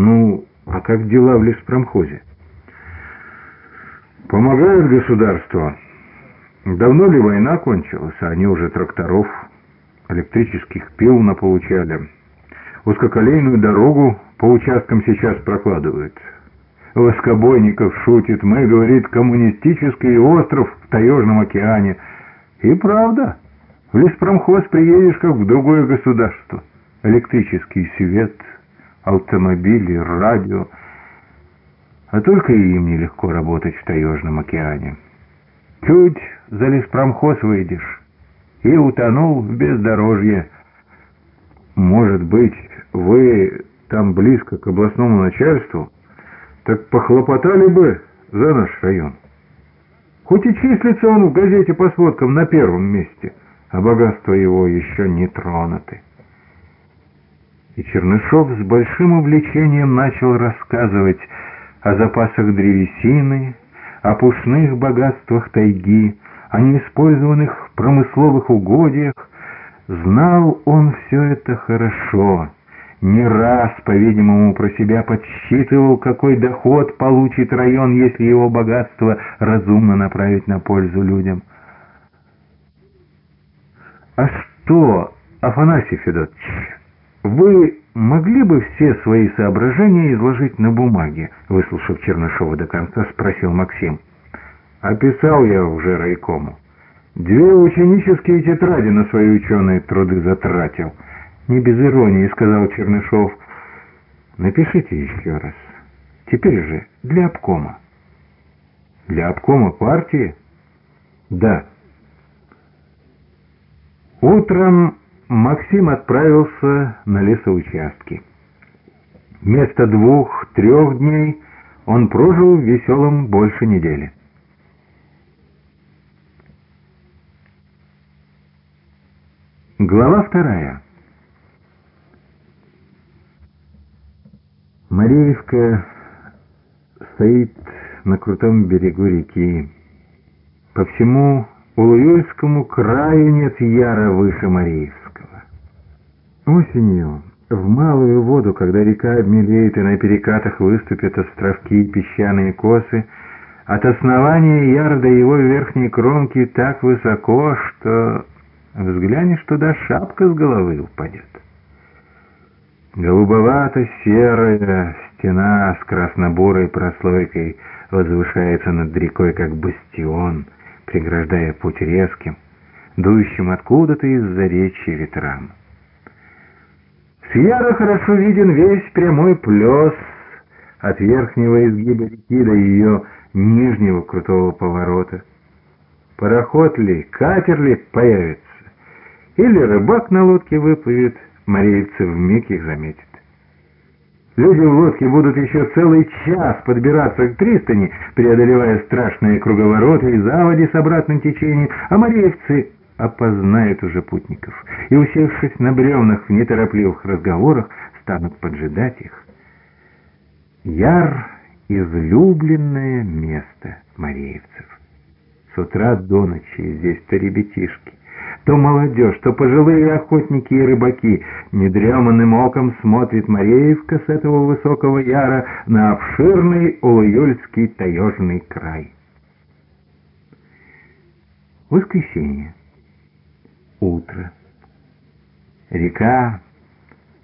Ну, а как дела в леспромхозе? Помогают государство. Давно ли война кончилась, а они уже тракторов, электрических пил наполучали. Узкоколейную дорогу по участкам сейчас прокладывают. Воскобойников шутит, мы, говорит, коммунистический остров в Таежном океане. И правда, в леспромхоз приедешь, как в другое государство. Электрический свет, автомобили, радио. А только и им нелегко работать в Таежном океане. Чуть за леспромхоз выйдешь и утонул в бездорожье. Может быть, вы там близко к областному начальству, так похлопотали бы за наш район. Хоть и числится он в газете по сводкам на первом месте, а богатства его еще не тронуты. И Чернышов с большим увлечением начал рассказывать о запасах древесины, о пушных богатствах тайги, о неиспользованных промысловых угодьях. Знал он все это хорошо не раз, по-видимому, про себя подсчитывал, какой доход получит район, если его богатство разумно направить на пользу людям. «А что, Афанасий Федотович, вы могли бы все свои соображения изложить на бумаге?» Выслушав Чернышова до конца, спросил Максим. «Описал я уже райкому. Две ученические тетради на свои ученые труды затратил». Не без иронии, сказал Чернышов. Напишите еще раз. Теперь же для обкома. Для обкома партии? Да. Утром Максим отправился на лесоучастки. Вместо двух-трех дней он прожил в веселом больше недели. Глава вторая. Мареевка стоит на крутом берегу реки. По всему Улуюльскому краю нет яра выше Мареевского. Осенью, в малую воду, когда река обмелеет и на перекатах выступят островки и песчаные косы, от основания яра до его верхней кромки так высоко, что взглянешь туда, шапка с головы упадет. Голубовато-серая стена с красно-бурой прослойкой возвышается над рекой, как бастион, преграждая путь резким, дующим откуда-то из-за речи ветрам. Яра хорошо виден весь прямой плес от верхнего изгиба реки до ее нижнего крутого поворота. Пароход ли, катер ли появится, или рыбак на лодке выплывет — Марийцы вмиг их заметят. Люди в лодке будут еще целый час подбираться к пристани, преодолевая страшные круговороты и заводи с обратным течением, а мареевцы опознают уже путников и, усевшись на бревнах в неторопливых разговорах, станут поджидать их. Яр — излюбленное место мареевцев. С утра до ночи здесь-то ребятишки. То молодежь, то пожилые охотники и рыбаки недреманным оком смотрит Мареевка с этого высокого яра на обширный Улуюльский таежный край. Воскресенье. Утро. Река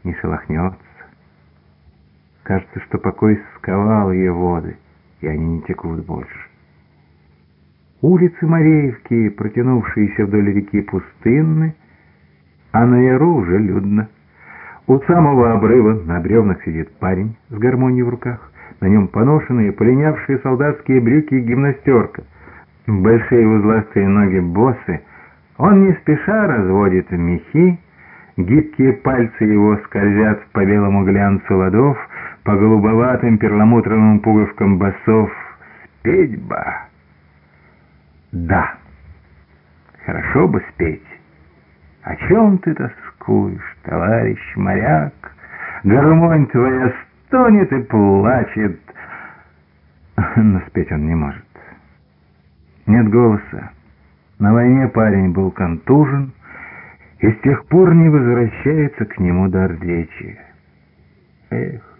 не шелохнется. Кажется, что покой сковал ее воды, и они не текут больше. Улицы Мореевки, протянувшиеся вдоль реки, пустынны, а на яру уже людно. У самого обрыва на бревнах сидит парень с гармонией в руках. На нем поношенные, полинявшие солдатские брюки и гимнастерка. Большие узластые ноги боссы. Он не спеша разводит мехи, гибкие пальцы его скользят по белому глянцу ладов, по голубоватым перламутровым пуговкам басов. «Спеть ба!» Да, хорошо бы спеть. О чем ты тоскуешь, товарищ моряк? Гармонь твоя стонет и плачет. Но спеть он не может. Нет голоса. На войне парень был контужен, и с тех пор не возвращается к нему дар речи. Эх,